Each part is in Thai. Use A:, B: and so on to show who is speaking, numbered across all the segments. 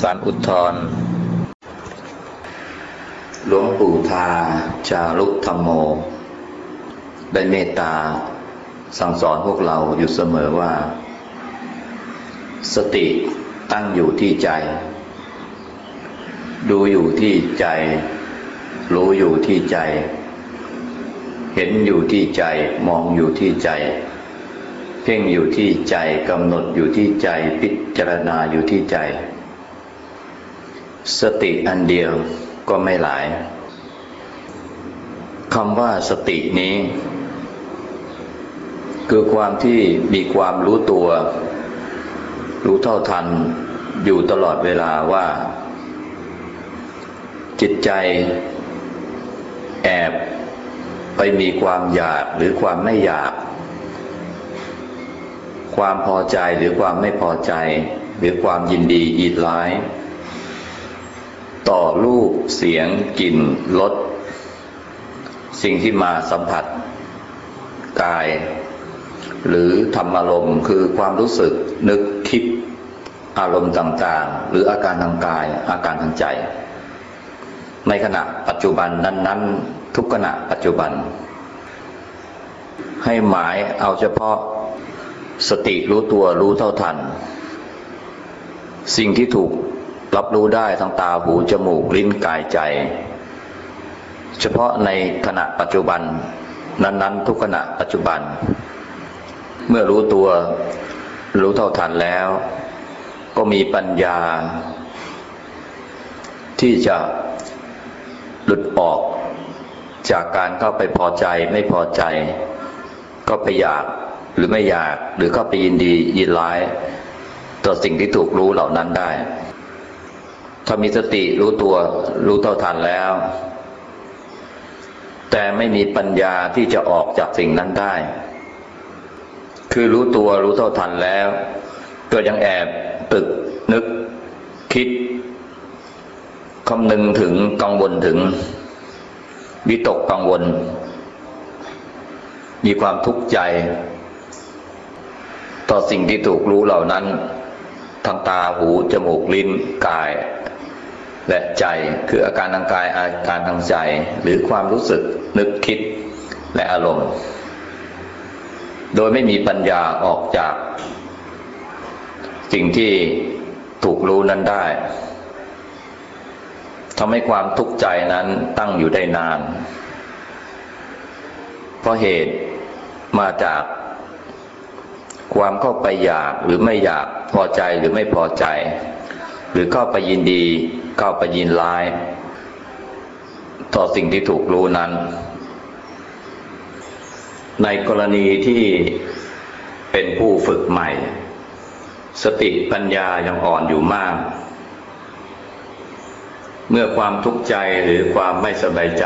A: สารอุทธรหลวงปู่ทา จารุธรรมโม ได้เมตตา สั่งสอนพวกเราอยู่เสมอว่า สติตั้งอยู่ที่ใจ ดูอยู่ที่ใจ รู้อยู่ที่ใจ เห็นอยู่ที่ใจ มองอยู่ที่ใจ เพ่งอยู่ที่ใจกำหนดอยู่ที่ใจ พิจารณาอยู่ที่ใจ สติอันเดียวก็ไม่หลายคำว่าสตินี้ คือความที่มีความรู้ตัว รู้เท่าทันอยู่ตลอดเวลาว่า จิตใจ แอบไปมีความอยากหรือความไม่อยาก ความพอใจหรือความไม่พอใจ หรือความยินดียินร้าย ต่อรูปเสียงกลิ่นรสสิ่งที่มาสัมผัสกาย หรือธรรมอารมณ์คือความรู้สึกนึกคิดอารมณ์ต่างๆ หรืออาการทางกายอาการทางใจ ในขณะปัจจุบันนั้น ๆ ทุกขณะปัจจุบัน ให้หมายเอาเฉพาะสติรู้ตัวรู้เท่าทัน สิ่งที่ถูก รับรู้ได้ทางตาหูจมูกลิ้นกายใจ เฉพาะในขณะปัจจุบัน นั้น ๆ ทุกขณะปัจจุบัน เมื่อรู้ตัวรู้เท่าทันแล้ว ก็มีปัญญา ที่จะหลุดออกจากการเข้าไปพอใจไม่พอใจ ก็ไปอยากหรือไม่อยากหรือก็ไปยินดียินร้ายต่อสิ่งที่ถูกรู้เหล่านั้นได้ ถ้ามีสติรู้ตัวรู้เท่าทันแล้ว แต่ไม่มีปัญญาที่จะออกจากสิ่งนั้นได้ คือรู้ตัวรู้เท่าทันแล้วก็ยังแอบตึกนึกคิดคำนึงถึงกังวลถึง วิตกกังวล มีความทุกข์ใจ ต่อสิ่งที่ถูกรู้เหล่านั้นทางตาหู จมูก ลิ้น กาย และใจคืออาการทางกายอาการทางใจ หรือความรู้สึกนึกคิดและอารมณ์ โดยไม่มีปัญญาออกจาก สิ่งที่ถูกรู้นั้นได้ทำให้ความทุกข์ใจนั้นตั้งอยู่ได้นาน เพราะเหตุมาจากความเข้าไปอยากหรือไม่อยากพอใจหรือไม่พอใจ หรือเข้าไปยินดี เข้าไปยินร้าย ต่อสิ่งที่ถูกรู้นั้น ในกรณีที่เป็นผู้ฝึกใหม่ สติปัญญายังอ่อนอยู่มาก เมื่อความทุกข์ใจหรือความไม่สบายใจ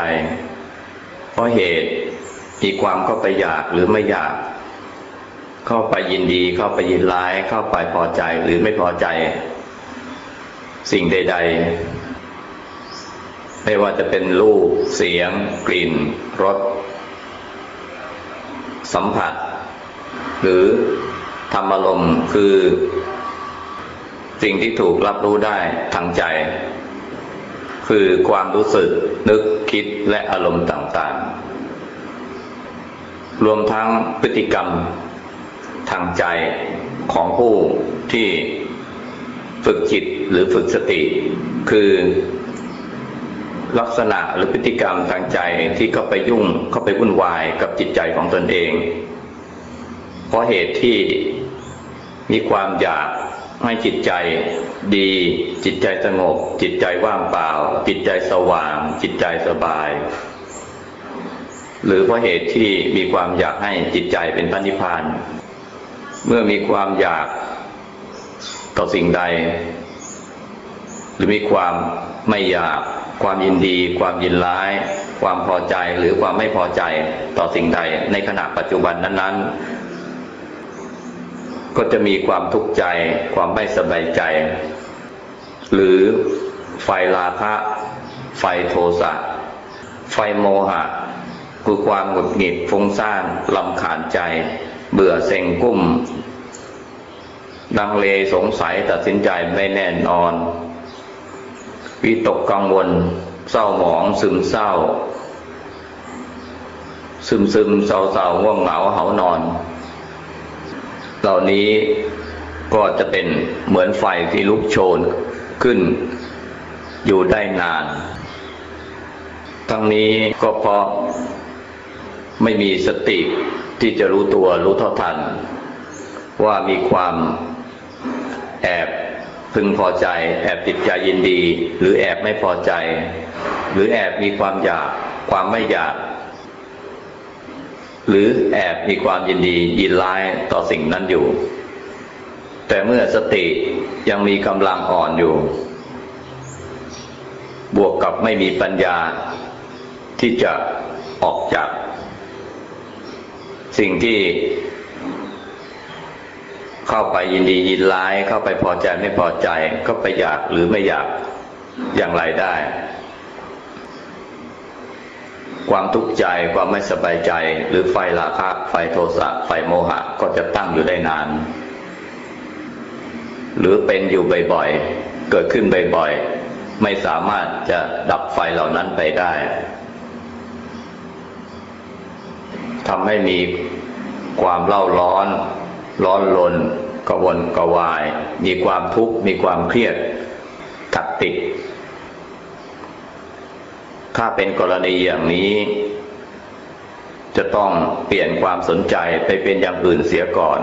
A: เพราะเหตุมีความเข้าไปอยากหรือไม่อยาก เข้าไปยินดี เข้าไปยินร้าย เข้าไปพอใจหรือไม่พอใจ สิ่งใด ๆ ไม่ว่าจะเป็นรูป เสียง กลิ่น รส สัมผัส หรือธรรมอารมณ์คือ สิ่งที่ถูกรับรู้ได้ทางใจ คือความรู้สึก นึกคิดและอารมณ์ต่างๆ รวมทั้งพฤติกรรมทางใจของผู้ที่ฝึกจิต หรือฝึกสติ คือลักษณะหรือพฤติกรรมทางใจที่เข้าไปยุ่งเข้าไปวุ่นวายกับจิตใจของตนเอง เพราะเหตุที่มีความอยากให้จิตใจดี จิตใจสงบ จิตใจว่างเปล่า จิตใจสว่าง จิตใจสบาย หรือเพราะเหตุที่มีความอยากให้จิตใจเป็นพันิพาน เมื่อมีความอยากต่อสิ่งใด รือมีความไม่อยาก ความยินดี ความยินร้าย ความพอใจหรือความไม่พอใจต่อสิ่งใด ในขณะปัจจุบันนั้น ๆ ก็จะมีความทุกข์ใจ ความไม่สบายใจ หรือไฟราคะไฟโทสะไฟโมหะ คือความหงุดหงิดฟุ้งซ่านลำขานใจ เบื่อเซ็งกุ้มดังเลสงสัยตัดสินใจไม่แน่นอน วิตกกังวล เศร้าหมองซึมเศร้า ซึมซึมเศร้าเศร้าง่วงเหงาเหานอน เหล่านี้ก็จะเป็นเหมือนไฟที่ลุกโชนขึ้น อยู่ได้นาน ทั้งนี้ก็เพราะไม่มีสติที่จะรู้ตัวรู้เท่าทัน ว่ามีความแอบ พึงพอใจ แอบติดใจยินดี หรือแอบไม่พอใจ หรือแอบมีความอยากความไม่อยาก หรือแอบมีความยินดียินร้ายต่อสิ่งนั้นอยู่ แต่เมื่อสติยังมีกำลังอ่อนอยู่ บวกกับไม่มีปัญญา ที่จะออกจาก สิ่งที่ เข้าไปยินดียินร้าย เข้าไปพอใจไม่พอใจ ก็ไปอยากหรือไม่อยากอย่างไรได้ ความทุกข์ใจความไม่สบายใจ หรือไฟราคะไฟโทสะไฟโมหะก็จะตั้งอยู่ได้นาน หรือเป็นอยู่บ่อยๆเกิดขึ้นบ่อยๆไม่สามารถจะดับไฟเหล่านั้นไปได้ทำให้มีความเล่าร้อน ร้อนลนกวนกวาย มีความทุกข์มีความเครียดถักติด ถ้าเป็นกรณีอย่างนี้ จะต้องเปลี่ยนความสนใจไปเป็นอย่างอื่นเสียก่อน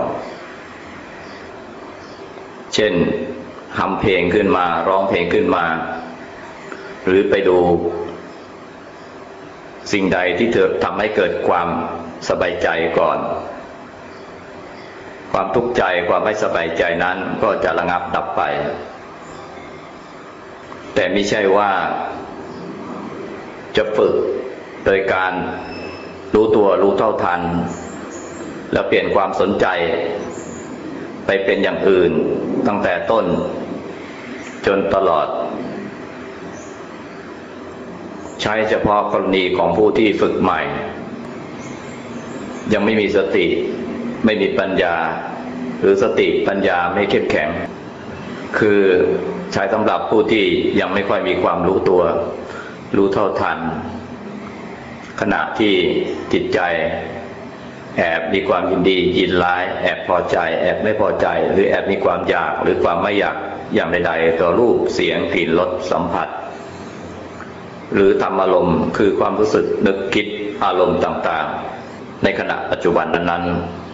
A: เช่นทำเพลงขึ้นมาร้องเพลงขึ้นมา หรือไปดู สิ่งใดที่เธอทำให้เกิดความสบายใจก่อน ความทุกข์ใจความไม่สบายใจนั้นก็จะระงับดับไป แต่ไม่ใช่ว่าจะฝึกโดยการรู้ตัวรู้เท่าทัน แล้วเปลี่ยนความสนใจ ไปเป็นอย่างอื่นตั้งแต่ต้นจนตลอด ใช้เฉพาะกรณีของผู้ที่ฝึกใหม่ ยังไม่มีสติ ไม่มีปัญญา หรือสติปัญญาไม่เข้มแข็ง คือใช้สำหรับผู้ที่ยังไม่ค่อยมีความรู้ตัว รู้เท่าทัน ขณะที่จิตใจ แอบมีความยินดียินร้าย แอบพอใจ แอบไม่พอใจ หรือแอบมีความอยากหรือความไม่อยากอย่างใดๆต่อรูปเสียงกลิ่นรสสัมผัส หรือธรรมอารมณ์คือความรู้สึกนึกคิดอารมณ์ต่างๆ ในขณะปัจจุบันนั้นๆ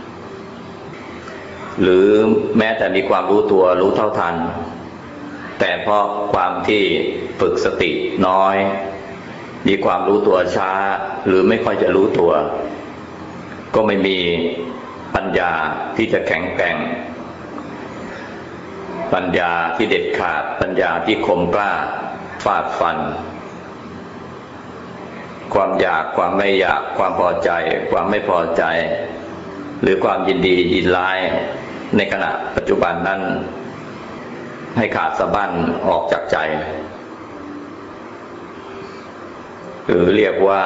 A: หรือแม้แต่มีความรู้ตัวรู้เท่าทัน แต่เพราะความที่ฝึกสติน้อย มีความรู้ตัวช้า หรือไม่ค่อยจะรู้ตัว ก็ไม่มีปัญญาที่จะแข็งแกร่ง ปัญญาที่เด็ดขาดปัญญาที่คมกล้าฟาดฟัน ความอยากความไม่อยากความพอใจ ความไม่พอใจ หรือความยินดียินร้ายในขณะปัจจุบันนั้น ให้ขาดสะบั้นออกจากใจ หรือเรียกว่า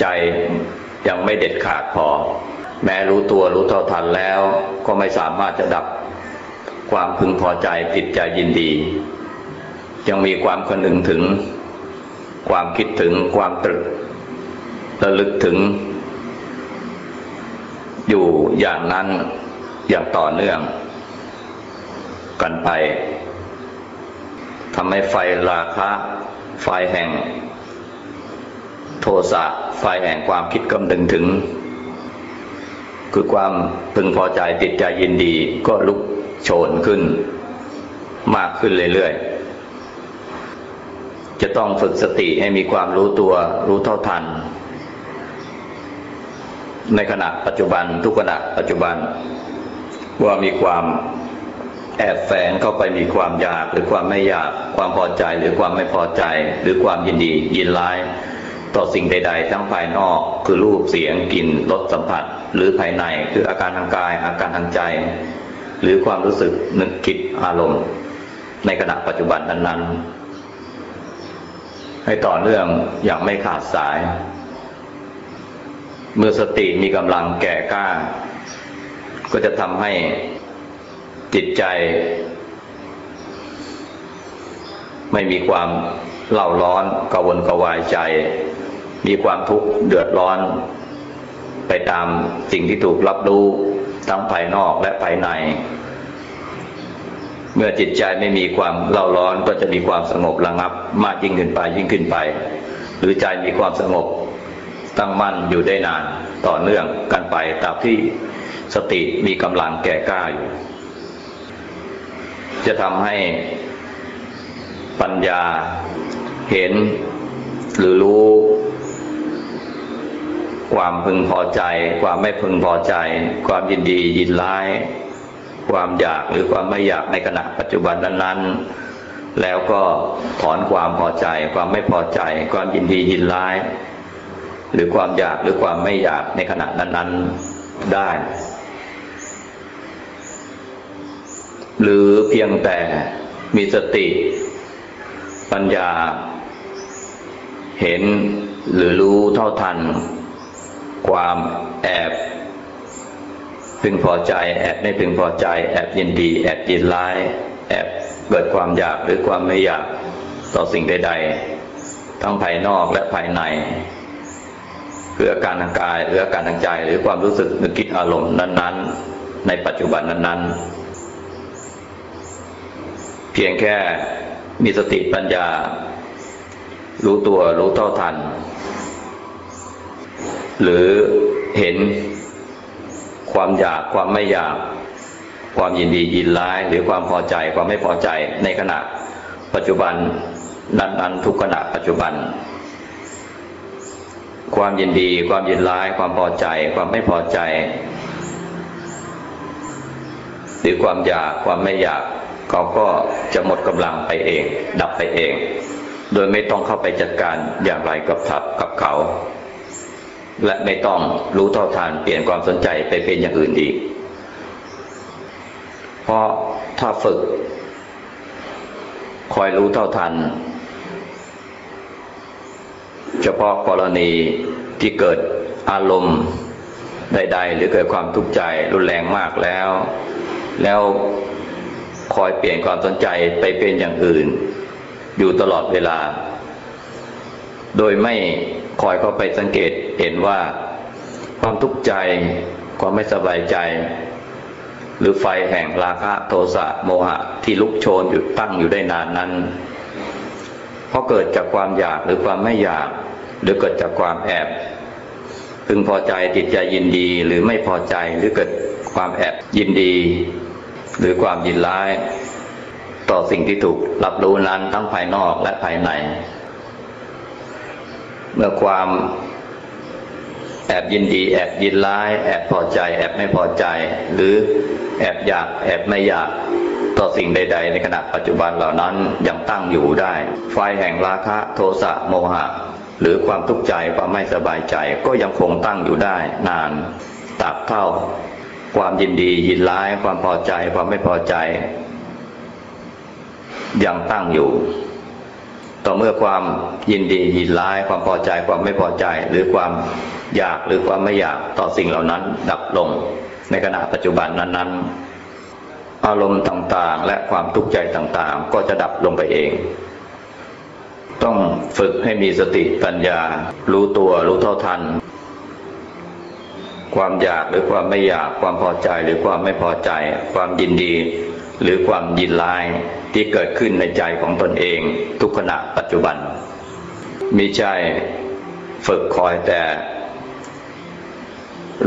A: ใจยังไม่เด็ดขาดพอ แม้รู้ตัวรู้เท่าทันแล้วก็ไม่สามารถจะดับความพึงพอใจติดใจยินดี ยังมีความคนึงถึง ความคิดถึงความตรึกระลึกถึง อยู่อย่างนั้นอย่างต่อเนื่อง กันไปทำให้ไฟราคะไฟแห่ง โทสะไฟแห่งความคิดกำดึงถึง คือความพึงพอใจติดใจยินดีก็ลุกโชนขึ้น มากขึ้นเรื่อยๆ จะต้องฝึกสติให้มีความรู้ตัวรู้เท่าทัน ในขณะปัจจุบันทุกขณะปัจจุบันว่ามีความแอบแฝงเข้าไปมีความอยากหรือความไม่อยากความพอใจหรือความไม่พอใจ หรือความยินดียินร้าย ต่อสิ่งใด ๆ ทั้งภายนอกคือรูปเสียงกลิ่นรสสัมผัส หรือภายในคืออาการทางกาย อาการทางใจ หรือความรู้สึกนึกคิดอารมณ์ ในขณะปัจจุบันนั้นๆให้ต่อเนื่องอย่างไม่ขาดสาย เมื่อสติมีกำลังแก่กล้า ก็จะทำให้จิตใจ ไม่มีความเล่าร้อนกวนกวายใจ มีความทุกข์เดือดร้อน ไปตามสิ่งที่ถูกรับรู้ทั้งภายนอกและภายใน เมื่อจิตใจไม่มีความเล่าร้อนก็จะมีความสงบระงับ มากยิ่งขึ้นไปยิ่งขึ้นไป หรือใจมีความสงบ ตั้งมั่นอยู่ได้นานต่อเนื่องกันไปตามที่สติมีกำลังแก่กล้าอยู่ จะทำให้ปัญญาเห็นหรือรู้ความพึงพอใจ ความไม่พึงพอใจ ความยินดียินร้าย ความอยากหรือความไม่อยากในขณะปัจจุบันนั้นๆ แล้วก็ถอนความพอใจ ความไม่พอใจ ความยินดียินร้าย หรือความอยากหรือความไม่อยากในขณะนั้น ๆได้ หรือเพียงแต่มีสติ ปัญญา เห็นหรือรู้เท่าทัน ความแอบพึงพอใจ แอบไม่พึงพอใจ แอบยินดี แอบยินร้าย แอบเกิดความอยากหรือความไม่อยากต่อสิ่งใด ๆ ทั้งภายนอกและภายใน เพื่ออาการทางกายหรืออาการทางใจ หรือความรู้สึกนึกคิดอารมณ์นั้น ๆ ในปัจจุบันนั้น ๆ เพียงแค่มีสติปัญญา รู้ตัวรู้เท่าทัน หรือเห็นความอยากความไม่อยากความยินดียินร้าย หรือความพอใจความไม่พอใจในขณะปัจจุบันนั้นๆทุกขณะปัจจุบัน ความยินดี ความยินร้าย ความพอใจ ความไม่พอใจ หรือความอยากความไม่อยากเขาก็จะหมดกำลังไปเอง ดับไปเอง โดยไม่ต้องเข้าไปจัดการอย่างไรกับทับกับเขา และไม่ต้องรู้เท่าทานเปลี่ยนความสนใจไปเป็นอย่างอื่นอีกเพราะถ้าฝึก คอยรู้เท่าทัน เฉพาะกรณีที่เกิดอารมณ์ใดๆ หรือเกิดความทุกข์ใจรุนแรงมากแล้ว แล้วคอยเปลี่ยนความสนใจไปเป็นอย่างอื่น อยู่ตลอดเวลา โดยไม่คอยเข้าไปสังเกตเห็นว่าความทุกข์ใจความไม่สบายใจ หรือไฟแห่งราคะโทสะโมหะที่ลุกโชนอยู่ตั้งอยู่ได้นานนั้นเพราะเกิดจากความอยากหรือความไม่อยาก หรือเกิดจากความแอบพึงพอใจจิตใจยินดีหรือไม่พอใจหรือเกิดความแอบยินดี หรือความยินร้าย ต่อสิ่งที่ถูกรับรู้นั้นทั้งภายนอกและภายใน เมื่อความแอบยินดี แอบยินร้าย แอบพอใจ แอบไม่พอใจ หรือแอบอยากแอบไม่อยากต่อสิ่งใด ๆ ในขณะปัจจุบันเหล่านั้นยังตั้งอยู่ได้ ไฟแห่งราคะโทสะโมหะ หรือความทุกข์ใจความไม่สบายใจก็ยังคงตั้งอยู่ได้นานตราบเท่า ความยินดียินร้าย ความพอใจความไม่พอใจ ยังตั้งอยู่ ต่อเมื่อความยินดียินร้าย ความพอใจความไม่พอใจ หรือความอยากหรือความไม่อยากต่อสิ่งเหล่านั้น ดับลงในขณะปัจจุบันนั้น ๆ อารมณ์ต่างๆ และความทุกข์ใจต่างๆ ก็จะดับลงไปเอง ต้องฝึกให้มีสติปัญญา รู้ตัวรู้เท่าทัน ความอยากหรือความไม่อยากความพอใจหรือความไม่พอใจ ความยินดี หรือความยินร้ายที่เกิดขึ้นในใจของตนเอง ทุกขณะปัจจุบันมีใจฝึกคอยแต่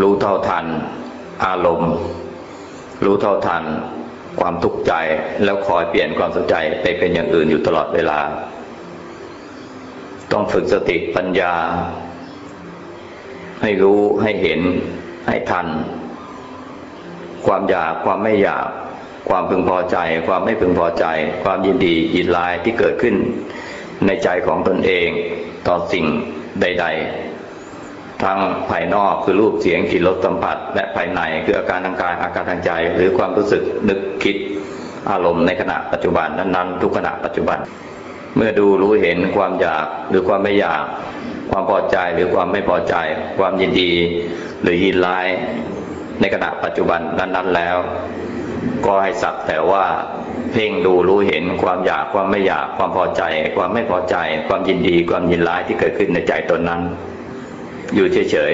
A: รู้เท่าทัน อารมณ์ รู้เท่าทัน ความทุกข์ใจแล้วคอยเปลี่ยนความสนใจไปเป็นอย่างอื่นอยู่ตลอดเวลา ต้องฝึกสติปัญญา ให้รู้ให้เห็นให้ทัน ความอยากความไม่อยาก ความพึงพอใจ ความไม่พึงพอใจ ความยินดียินร้ายที่เกิดขึ้น ในใจของตนเองต่อสิ่งใด ๆ ทั้งภายนอกคือรูปเสียงกลิ่นรสสัมผัส และภายในคืออาการทางกายอาการทางใจ หรือความรู้สึกนึกคิดอารมณ์ในขณะปัจจุบันนั้นๆ ทุกขณะปัจจุบัน เมื่อดูรู้เห็นความอยากหรือความไม่อยาก ความพอใจหรือความไม่พอใจ ความยินดีหรือยินร้าย ในขณะปัจจุบันนั้น ๆแล้ว ก็ให้สักแต่ว่าเพ่งดูรู้เห็นความอยากความไม่อยากความพอใจ ความไม่พอใจ ความยินดีความยินร้ายที่เกิดขึ้นในใจตนนั้น อยู่เฉย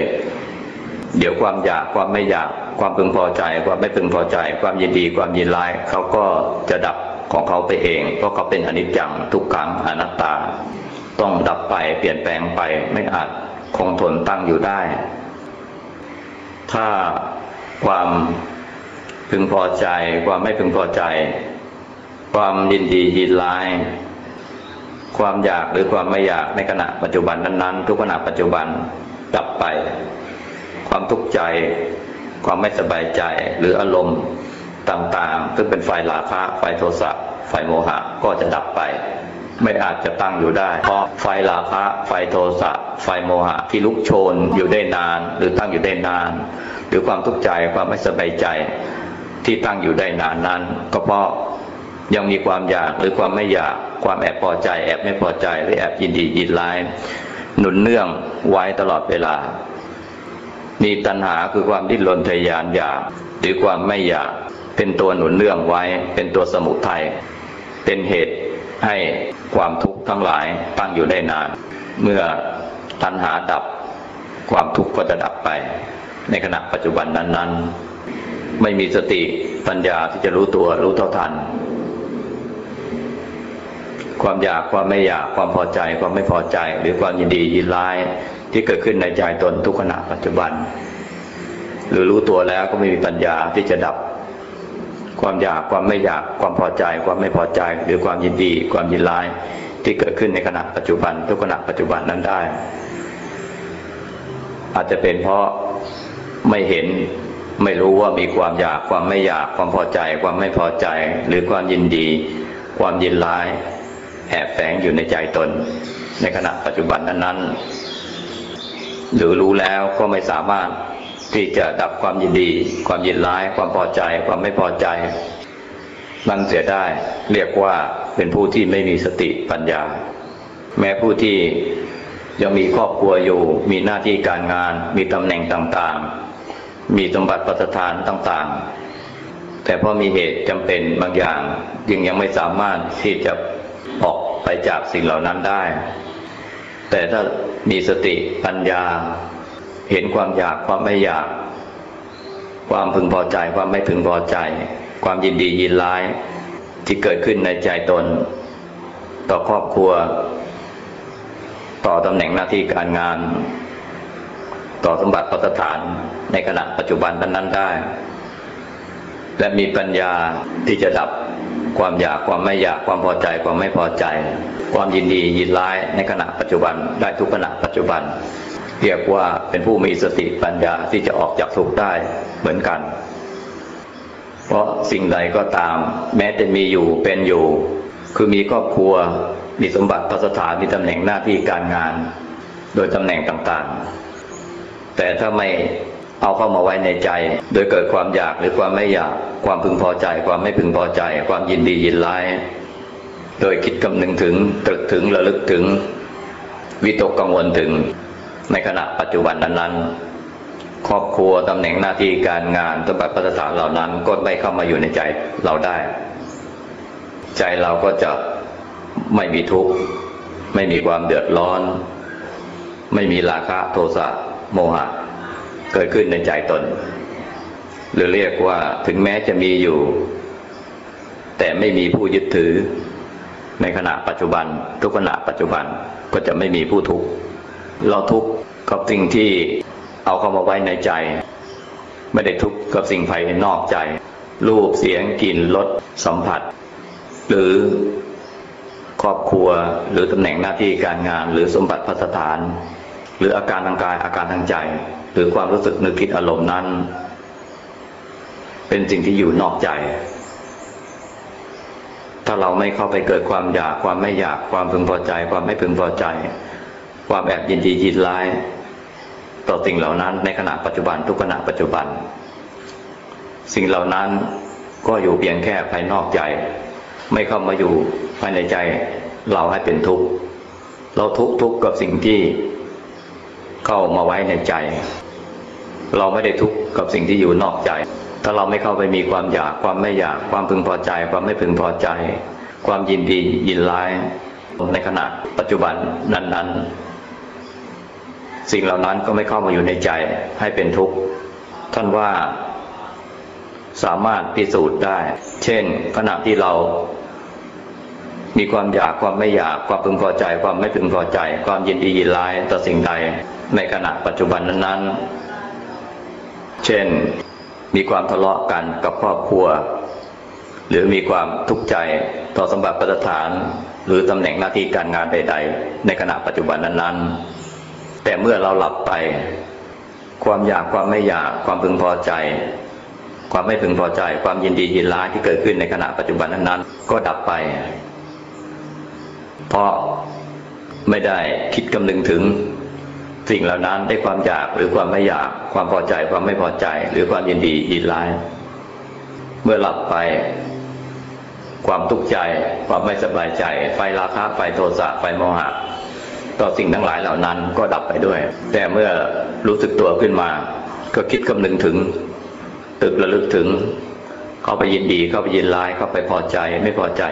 A: ๆเดี๋ยวความอยากความไม่อยาก ความพึงพอใจ ความไม่พึงพอใจ ความยินดีความยินร้ายเขาก็จะดับ ของเขาไปเอง เพราะเขาเป็นอนิจจังทุกขังอนัตตา ต้องดับไปเปลี่ยนแปลงไปไม่อาจคงทนตั้งอยู่ได้ ถ้าความพึงพอใจ ความไม่พึงพอใจ ความยินดียินร้าย ความอยากหรือความไม่อยากในขณะปัจจุบันนั้น ๆ ทุกขณะปัจจุบันดับไป ความทุกข์ใจ ความไม่สบายใจหรืออารมณ์ ต่างๆ ซึ่งเป็นไฟราคะไฟโทสะไฟโมหะก็จะดับไป ไม่อาจจะตั้งอยู่ได้ เพราะไฟราคะไฟโทสะไฟโมหะที่ลุกโชนอยู่ได้นาน หรือตั้งอยู่ได้นาน หรือความทุกข์ใจความไม่สบายใจที่ตั้งอยู่ได้นานนั้น ก็เพราะยังมีความอยากหรือความไม่อยากความแอบพอใจ แอบไม่พอใจหรือแอบยินดียินร้ายหนุนเนื่องไว้ตลอดเวลา มีตัณหาคือความดิ้นรนทะยานอยากหรือความไม่อยาก เป็นตัวหนุนเนื่องไว้ เป็นตัวสมุทัยเป็นเหตุให้ความทุกข์ทั้งหลายตั้งอยู่ได้นาน เมื่อตัณหาดับความทุกข์ก็จะดับไป ในขณะปัจจุบันนั้น ๆ ไม่มีสติปัญญาที่จะรู้ตัวรู้เท่าทัน ความอยากความไม่อยากความพอใจความไม่พอใจ หรือความยินดียินร้ายที่เกิดขึ้นในใจตนทุกขณะปัจจุบัน หรือรู้ตัวแล้วก็ไม่มีปัญญาที่จะดับ ความอยากความไม่อยากความพอใจ ความไม่พอใจ หรือความยินดี ความยินร้าย ที่เกิดขึ้นในขณะปัจจุบัน ทุกขณะปัจจุบันนั้นได้ อาจจะเป็นเพราะไม่เห็นไม่รู้ว่ามีความอยากความไม่อยากความพอใจ ความไม่พอใจ หรือความยินดี ความยินร้ายแอบแฝงอยู่ในใจตน ในขณะปัจจุบันนั้นๆหรือรู้แล้วก็ไม่สามารถ ที่จะดับความยินดี ความยินร้าย ความพอใจ ความไม่พอใจ นั่นเสียได้ เรียกว่าเป็นผู้ที่ไม่มีสติปัญญา แม้ผู้ที่ยังมีครอบครัวอยู่ มีหน้าที่การงาน มีตำแหน่งต่างๆ มีสมบัติปัสถานต่างๆ แต่พอมีเหตุจำเป็นบางอย่างยังยังไม่สามารถที่จะออกไปจากสิ่งเหล่านั้นได้ แต่ถ้ามีสติปัญญา เห็นความอยากความไม่อยาก ความพึงพอใจความไม่พึงพอใจ ความยินดียินร้ายที่เกิดขึ้นในใจตน ต่อครอบครัว ต่อตำแหน่งหน้าที่การงาน ต่อสมบัติปัสถานในขณะปัจจุบันนั้นได้ และมีปัญญาที่จะดับความอยากความไม่อยากความพอใจความไม่พอใจ ความยินดียินร้ายในขณะปัจจุบันได้ทุกขณะปัจจุบัน เรียกว่าเป็นผู้มีสติปัญญาที่จะออกจากทุกข์ได้เหมือนกัน เพราะสิ่งใดก็ตาม แม้จะมีอยู่เป็นอยู่ คือมีครอบครัวมีสมบัติพัสถานมีตำแหน่งหน้าที่การงาน โดยตำแหน่งต่างๆ แต่ถ้าไม่เอาเข้ามาไว้ในใจ โดยเกิดความอยากหรือความไม่อยากความพึงพอใจ ความไม่พึงพอใจ ความยินดียินร้าย โดยคิดคำนึงถึงตรึกถึงระลึกถึง วิตกกังวลถึง ในขณะปัจจุบันนั้นๆ ครอบครัวตำแหน่งหน้าที่การงานสมบัติพัฒฐานเหล่านั้นก็ไม่เข้ามาอยู่ในใจเราได้ ใจเราก็จะไม่มีทุกข์ไม่มีความเดือดร้อน ไม่มีราคะโทสะโมหะ เกิดขึ้นในใจตน หรือเรียกว่าถึงแม้จะมีอยู่ แต่ไม่มีผู้ยึดถือ ในขณะปัจจุบัน ทุกขณะปัจจุบันก็จะไม่มีผู้ทุกข์ เราทุกข์กับสิ่งที่เอาเข้ามาไว้ในใจ ไม่ได้ทุกข์กับสิ่งภายนอกใจ รูปเสียงกลิ่นรสสัมผัส หรือครอบครัวหรือตำแหน่งหน้าที่การงาน หรือสมบัติพัสถาน หรืออาการทางกายอาการทางใจ หรือความรู้สึกนึกคิดอารมณ์นั้น เป็นสิ่งที่อยู่นอกใจ ถ้าเราไม่เข้าไปเกิดความอยากความไม่อยากความพึงพอใจ ความไม่พึงพอใจ ความแอบยินดียินร้าย ต่อสิ่งเหล่านั้นในขณะปัจจุบันทุกขณะปัจจุบัน สิ่งเหล่านั้นก็อยู่เพียงแค่ภายนอกใจ ไม่เข้ามาอยู่ภายในใจเราให้เป็นทุกข์เราทุกข์ทุกข์กับสิ่งที่เข้ามาไว้ในใจ เราไม่ได้ทุกข์กับสิ่งที่อยู่นอกใจ ถ้าเราไม่เข้าไปมีความอยากความไม่อยากความพึงพอใจ ความไม่พึงพอใจ ความยินดียินร้ายในขณะปัจจุบันนั้นๆ สิ่งเหล่านั้นก็ไม่เข้ามาอยู่ในใจให้เป็นทุกข์ ท่านว่าสามารถพิสูจน์ได้ เช่น ขณะที่เรา มีความอยากความไม่อยากความพึงพอใจ ความไม่พึงพอใจ ความยินดียินร้ายต่อสิ่งใดในขณะปัจจุบันนั้นๆ เช่น มีความทะเลาะกันกับครอบครัว หรือมีความทุกข์ใจต่อสมบัติประฐาน หรือตำแหน่งหน้าที่การงานใด ๆ ในขณะปัจจุบันนั้นๆ แต่เมื่อเราหลับไป ความอยากความไม่อยากความพึงพอใจ ความไม่พึงพอใจ ความยินดียินร้ายที่เกิดขึ้นในขณะปัจจุบันนั้นๆ ก็ดับไป เพราะไม่ได้คิดกำนึงถึงสิ่งเหล่านั้นได้ความอยากหรือความไม่อยาก ความพอใจความไม่พอใจ หรือความยินดียินร้าย เมื่อหลับไป ความทุกข์ใจ ความไม่สบายใจ ไฟราคะไฟโทสะไฟโมหะ ต่อสิ่งทั้งหลายเหล่านั้นก็ดับไปด้วย แต่เมื่อรู้สึกตัวขึ้นมา ก็คิดคำนึงถึง ตึกระลึกถึง เข้าไปยินดีเข้าไปยินร้ายเข้าไปพอใจไม่พอใจ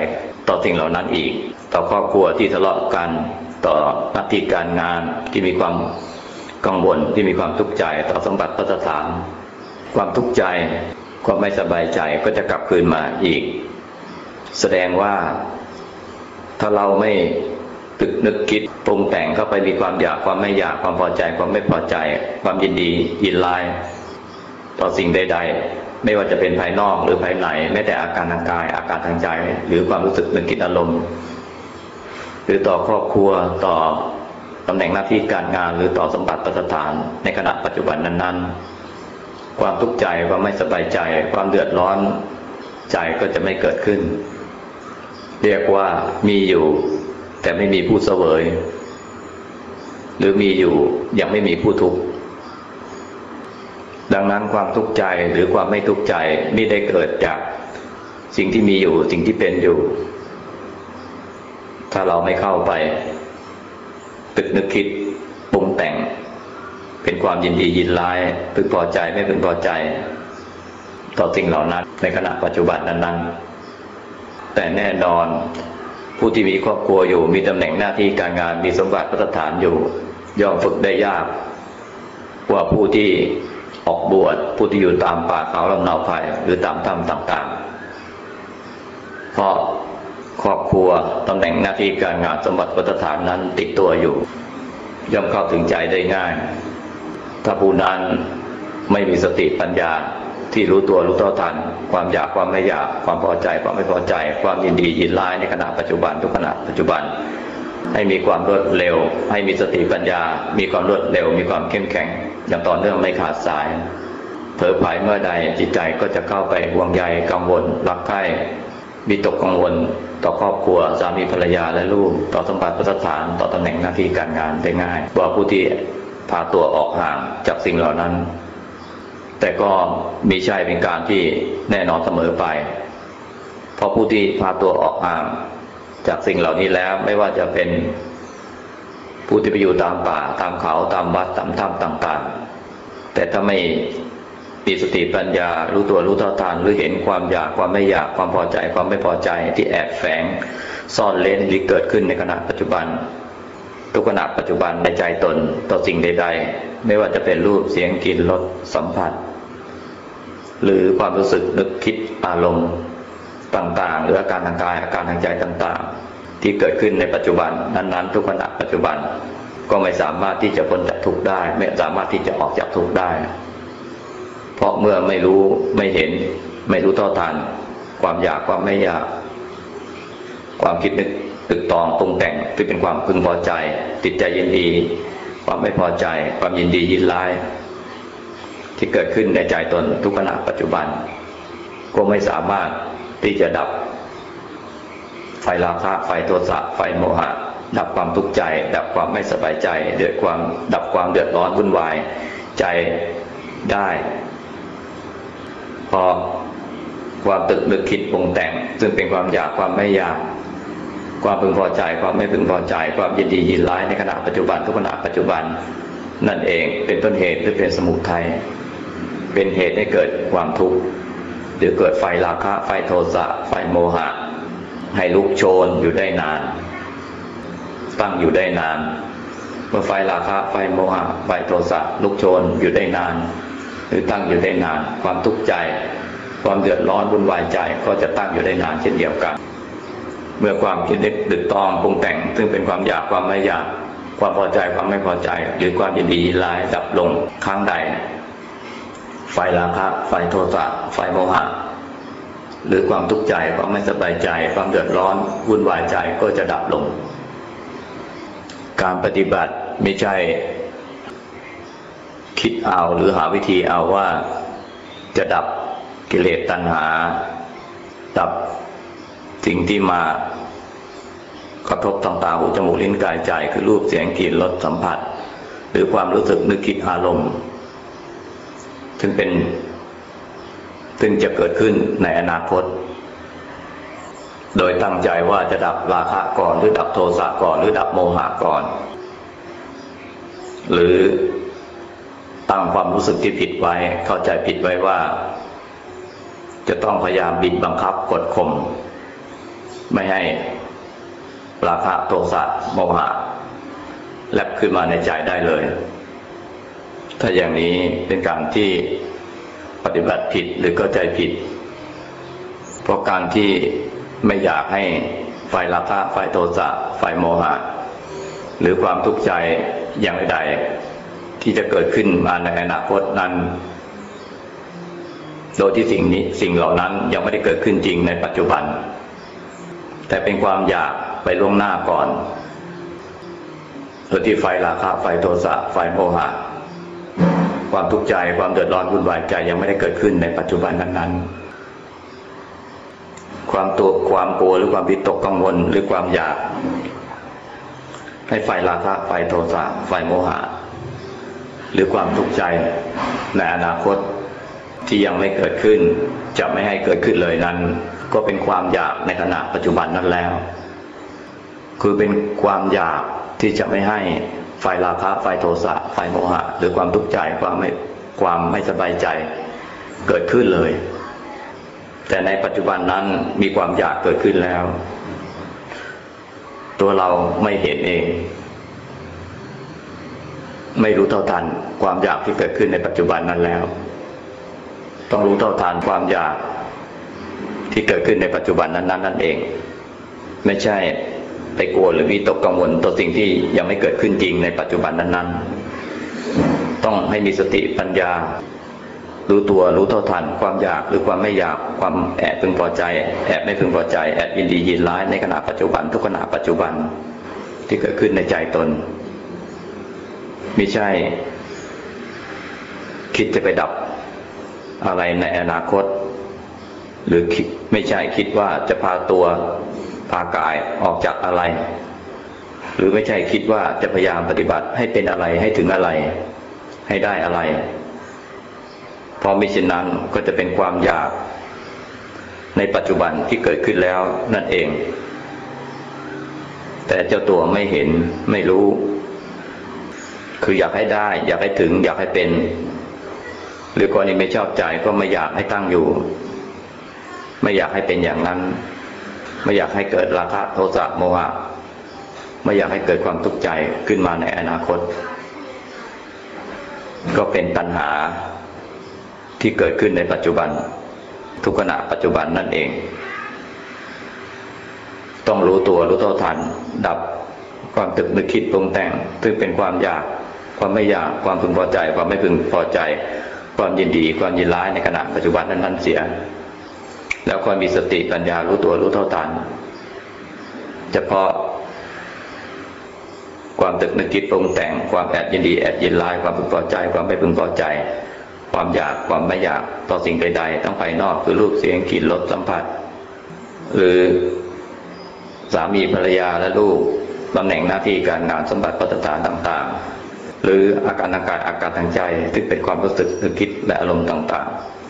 A: ต่อสิ่งเหล่านั้นอีก ต่อครอบครัวที่ทะเลาะกันต่อหน้าที่การงานที่มีความกังวลที่มีความทุกข์ใจต่อสมบัติพัฒฐานความทุกข์ใจความไม่สบายใจก็จะกลับคืนมาอีก แสดงว่าถ้าเราไม่ ตึกนึกคิดปรุงแต่งเข้าไปมีความอยากความไม่อยากความพอใจความไม่พอใจ ความยินดียินร้ายต่อสิ่งใด ๆ ไม่ว่าจะเป็นภายนอกหรือภายในแม้แต่อาการทางกาย อาการทางใจ หรือความรู้สึกนึกคิดอารมณ์ หรือต่อครอบครัวต่อตำแหน่งหน้าที่การงานหรือต่อสมบัติประสถาน ในขณะปัจจุบันนั้น ๆ ความทุกข์ใจความไม่สบายใจ ความเดือดร้อนใจก็จะไม่เกิดขึ้น เรียกว่ามีอยู่ แต่ไม่มีผู้เสวย หรือมีอยู่ยังไม่มีผู้ทุกข์ดังนั้นความทุกข์ใจหรือความไม่ทุกข์ใจไม่ได้เกิดจากสิ่งที่มีอยู่สิ่งที่เป็นอยู่ ถ้าเราไม่เข้าไปตึกนึกคิดปรุงแต่ง เป็นความยินดียินร้ายพึงพอใจไม่พึงพอใจ ต่อสิ่งเหล่านั้นในขณะปัจจุบันนั้นๆแต่แน่นอน ผู้ที่มีครอบครัวอยู่ มีตำแหน่งหน้าที่การงานมีสมบัติพัฒฐานอยู่ ย่อมฝึกได้ยากกว่าผู้ที่ออกบวชผู้ที่อยู่ตามป่าเขาลำเนาไผ่หรือตามถ้ำต่างๆ เพราะครอบครัวตำแหน่งหน้าที่การงานสมบัติพัฒฐานนั้นติดตัวอยู่ ย่อมเข้าถึงใจได้ง่าย ถ้าผู้นั้นไม่มีสติปัญญา ที่รู้ตัวรู้เท่าทัน ความอยากความไม่อยากความพอใจ ความไม่พอใจ ความยินดียินร้ายในขณะปัจจุบันทุกขณะปัจจุบัน ให้มีความรวดเร็ว ให้มีสติปัญญา มีความรวดเร็ว มีความเข้มแข็ง อย่างต่อเนื่องไม่ขาดสายเผลอไผลเมื่อใดจิตใจก็จะเข้าไปห่วงใยกังวลรักใคร่มีตกกังวลต่อครอบครัวสามีภรรยาและลูก ต่อสมบัติประฐานต่อตำแหน่งหน้าที่การงานได้ง่ายว่าผู้ที่พาตัวออกห่างจากสิ่งเหล่านั้น แต่ก็มีใช่เป็นการที่แน่นอนเสมอไป เพราะผู้ที่พาตัวออกห่างจากสิ่งเหล่านี้แล้วไม่ว่าจะเป็นผู้ที่ไปอยู่ตามป่าตามเขาตามวัดตามถ้ำต่างๆ แต่ถ้าไม่มีสติปัญญารู้ตัวรู้เท่าทานหรือเห็นความอยากความไม่อยากความพอใจความไม่พอใจที่แอบแฝงซ่อนเล้นหรือเกิดขึ้นในขณะปัจจุบัน ทุกขณะปัจจุบันในใจตนต่อสิ่งใด ๆ ไม่ว่าจะเป็นรูปเสียงกลิ่นรสสัมผัส หรือความรู้สึกนึกคิดอารมณ์ต่างๆ หรืออาการทางกายอาการทางใจต่างๆ ที่เกิดขึ้นในปัจจุบันนั้นๆ ทุกขณะปัจจุบันก็ไม่สามารถที่จะพ้นจากทุกข์ได้ ไม่สามารถที่จะออกจากทุกข์ได้ เพราะเมื่อไม่รู้ไม่เห็น ไม่รู้เท่าทันความอยากความไม่อยาก ความคิดนึกตึกตองปรุงแต่งที่เป็นความพึงพอใจ ติดใจยินดี ความไม่พอใจ ความยินดียินร้าย ที่เกิดขึ้นในใจตนทุกขณะปัจจุบัน ก็ไม่สามารถที่จะดับ ไฟราคะไฟโทสะไฟโมหะ ดับความทุกข์ใจ ดับความไม่สบายใจ เดือดความดับความเดือดร้อนวุ่นวายใจได้ พอความตึกนึกคิดปรุงแต่ง ซึ่งเป็นความอยากความไม่อยาก ความพึงพอใจความไม่พึงพอใจ ความยินดียินร้ายในขณะปัจจุบันทุกขณะปัจจุบัน นั่นเองเป็นต้นเหตุหรือเป็นสมุทัย เป็นเหตุให้เกิดความทุกข์หรือเกิดไฟราคะ ไฟโทสะ ไฟโมหะ ให้ลุกโชนอยู่ได้นาน ตั้งอยู่ได้นาน เมื่อไฟราคะ ไฟโมหะ ไฟโทสะลุกโชนอยู่ได้นาน หรือตั้งอยู่ได้นาน ความทุกข์ใจ ความเดือดร้อนวุ่นวายใจก็จะตั้งอยู่ได้นานเช่นเดียวกัน เมื่อความคิดนึกดึกตองปรุงแต่ง ซึ่งเป็นความอยากความไม่อยาก ความพอใจความไม่พอใจ หรือความยินดีร้ายดับลงครั้งใด ไฟราคะไฟโทสะไฟโมหะหรือความทุกข์ใจความไม่สบายใจ ความเดือดร้อนวุ่นวายใจก็จะดับลง การปฏิบัติไม่ใช่คิดเอาหรือหาวิธีเอาว่าจะดับกิเลสตัณหา ดับสิ่งที่มากระทบทางตาหูจมูกลิ้นกายใจคือรูปเสียงกลิ่นรสสัมผัส หรือความรู้สึกนึกคิดอารมณ์ ซึ่งเป็นซึ่งจะเกิดขึ้นในอนาคต โดยตั้งใจว่าจะดับราคะก่อนหรือดับโทสะก่อน หรือดับโมหะก่อน หรือตั้งความรู้สึกที่ผิดไว้ เข้าใจผิดไว้ว่า จะต้องพยายามบิดบังคับกดข่มไม่ให้ราคะโทสะโมหะแลบขึ้นมาในใจได้เลย ถ้าอย่างนี้เป็นการที่ปฏิบัติผิดหรือเข้าใจผิด เพราะการที่ไม่อยากให้ไฟราคะไฟโทสะไฟโมหะ หรือความทุกข์ใจอย่างใดที่จะเกิดขึ้นมาในอนาคตนั้น โดยที่สิ่งนี้สิ่งเหล่านั้นยังไม่ได้เกิดขึ้นจริงในปัจจุบัน แต่เป็นความอยากไปล่วงหน้าก่อนโดยที่ไฟราคะไฟโทสะไฟโมหะ ความทุกข์ใจความเดือดร้อนวุ่นวายใจยังไม่ได้เกิดขึ้นในปัจจุบันนั้นๆ ความตัวความกลัวหรือความวิตกกังวลหรือความอยาก ให้ไฟราคะไฟโทสะไฟโมหะ หรือความทุกข์ใจในอนาคตที่ยังไม่เกิดขึ้น จะไม่ให้เกิดขึ้นเลยนั้น ก็เป็นความอยากในขณะปัจจุบันนั้นแล้ว คือเป็นความอยากที่จะไม่ให้ ไฟราคะไฟโทสะไฟโมหะ หรือความทุกข์ใจความไม่ความไม่สบายใจเกิดขึ้นเลย แต่ในปัจจุบันนั้นมีความอยากเกิดขึ้นแล้ว ตัวเราไม่เห็นเอง ไม่รู้เท่าทันความอยากที่เกิดขึ้นในปัจจุบันนั้นแล้ว ต้องรู้เท่าทันความอยากที่เกิดขึ้นในปัจจุบันนั้นนั้นนั่นเอง ไม่ใช่ ไปกลัวหรือวิตกกังวลต่อสิ่งที่ยังไม่เกิดขึ้นจริงในปัจจุบันนั้น ๆ ต้องให้มีสติปัญญา รู้ตัวรู้เท่าทัน ความอยากหรือความไม่อยากความแอบพึงพอใจ แอบไม่พึงพอใจ แอบยินดียินร้ายในขณะปัจจุบันทุกขณะปัจจุบันที่เกิดขึ้นในใจตนไม่ใช่ คิดจะไปดับอะไรในอนาคต หรือไม่ใช่คิดว่าจะพาตัว พากายออกจากอะไร หรือไม่ใช่คิดว่าจะพยายามปฏิบัติให้เป็นอะไรให้ถึงอะไร ให้ได้อะไร พอมิฉะนั้นก็จะเป็นความอยาก ในปัจจุบันที่เกิดขึ้นแล้วนั่นเอง แต่เจ้าตัวไม่เห็นไม่รู้ คืออยากให้ได้ อยากให้ถึง อยากให้เป็น หรือกรณีไม่ชอบใจก็ไม่อยากให้ตั้งอยู่ ไม่อยากให้เป็นอย่างนั้น ไม่อยากให้เกิดราคะโทสะโมหะไม่อยากให้เกิดความทุกข์ใจขึ้นมาในอนาคต ก็เป็นตัณหาที่เกิดขึ้นในปัจจุบัน ทุกขณะปัจจุบันนั่นเอง ต้องรู้ตัวรู้เท่าทัน ดับความตึกนึกคิดปรุงแต่ง ซึ่งเป็นความอยากความไม่อยากความพึงพอใจ ความไม่พึงพอใจ ความยินดี ความยินร้ายในขณะปัจจุบันนั้นๆเสีย แล้วก็มีสติปัญญารู้ตัวรู้เท่าทันเฉพาะความตึกนึกคิดปรุงแต่งความแอบยินดีแอบยินร้ายความพึงพอใจ ความไม่พึงพอใจ ความอยากความไม่อยากต่อสิ่งใดๆทั้งภายนอกคือรูปเสียงกลิ่นรสสัมผัส หรือสามีภรรยาและลูกตำแหน่งหน้าที่การงานสมบัติพัฒนาต่างๆ หรืออาการทางกายอาการทางใจซึ่งเป็นความรู้สึกนึกคิดและอารมณ์ต่างๆ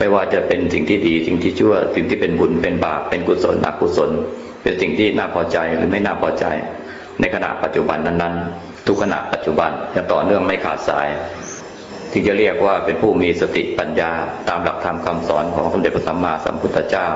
A: ไม่ว่าจะเป็นสิ่งที่ดีสิ่งที่ชั่ว สิ่งที่เป็นบุญเป็นบาปเป็นกุศลอกุศล เป็นสิ่งที่น่าพอใจหรือไม่น่าพอใจ ในขณะปัจจุบันนั้นๆ ทุกขณะปัจจุบันจะต่อเนื่องไม่ขาดสายที่จะเรียกว่าเป็นผู้มีสติปัญญาตามหลักธรรมคำสอนของสมเด็จพระสัมมาสัมพุทธเจ้า